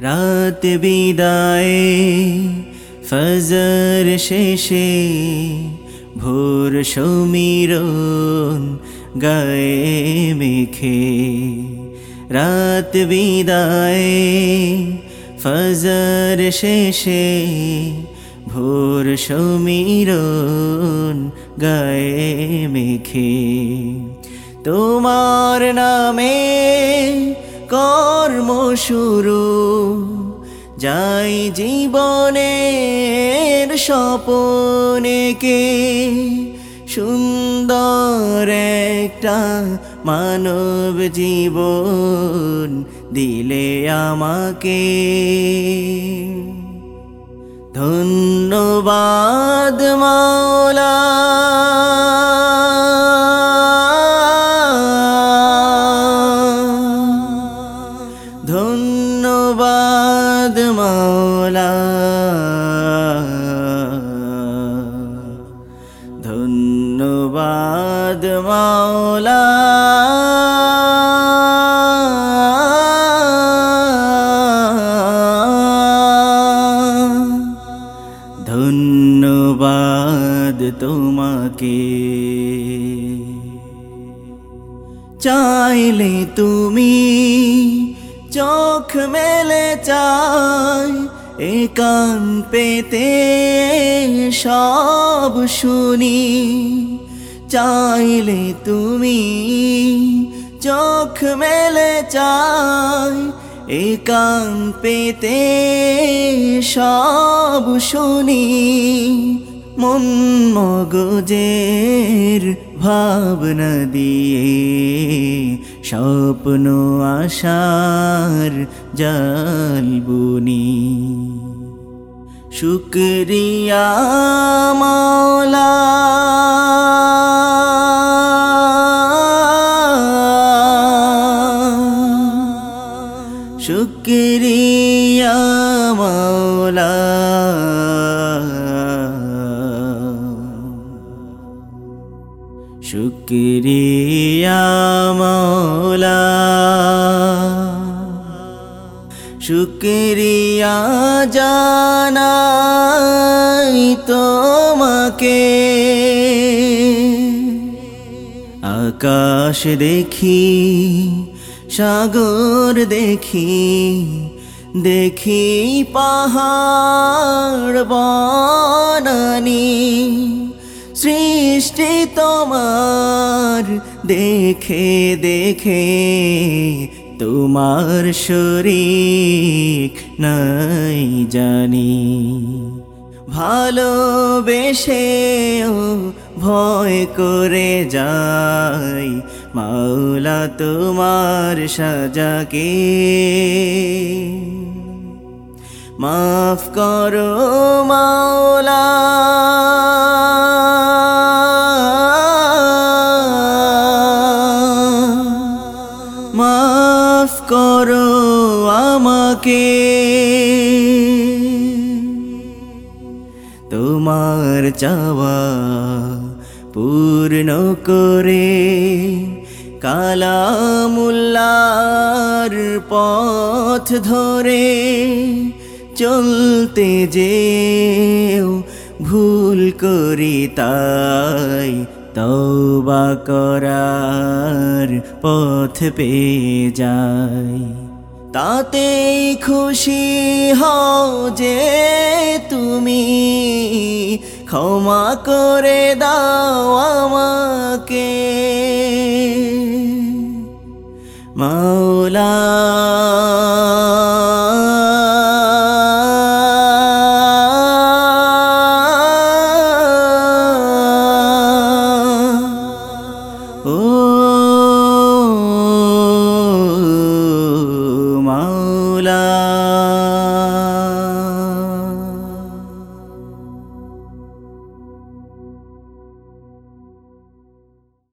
রাত বিদায়, ফজর শেষে ভোর সমীরণ গায়ে মেখে রাত বিদায়, ফজর শেষে ভোর সমীরণ গায়ে মেখে তোমার নামে কর্ম শুরু। যাই জীবনের স্বপনেকে সুন্দর একটা মানব জীবন দিলে আমাকে। ধন্যবাদ মাওলা। ধন্যবাদ মাওলা ধন্যবাদ মাওলা ধন্যবাদ তোমাকে। চাইলে তুমি চোখ মেলে চাই একান পেতে সব শুনি। চাইলে তুমি চোখ মেলে চাই একান পেতে সব শুনি। মন মগজের ভাবনা দিয়ে স্বপ্ন আশার জাল বুনি। শুক্রিয়া মাওলা। শুক্রিয়া মাওলা। শুক্রিয়া মাওলা। শুক্রিয়া জানাই তোমাকে। আকাশ দেখি সাগর দেখি দেখি পাহাড় বনানি। সৃষ্টি তোমার, দেখে দেখে তোমার শরীর নাই জানি। ভালোবেসেও ভয় করে যাই, মাওলা তোমার সাজাকে। মাফ করো মাওলা। আমাকে তোমার চাওয়া পূর্ণ করে কালামুল্লার পথ ধরে চলতে যে ভুল করি তাই তওবা করার পথ পেয়ে যাই। তাতেই খুশি হও যে তুমি। ক্ষমা করে দাও আমাকে। মাওলা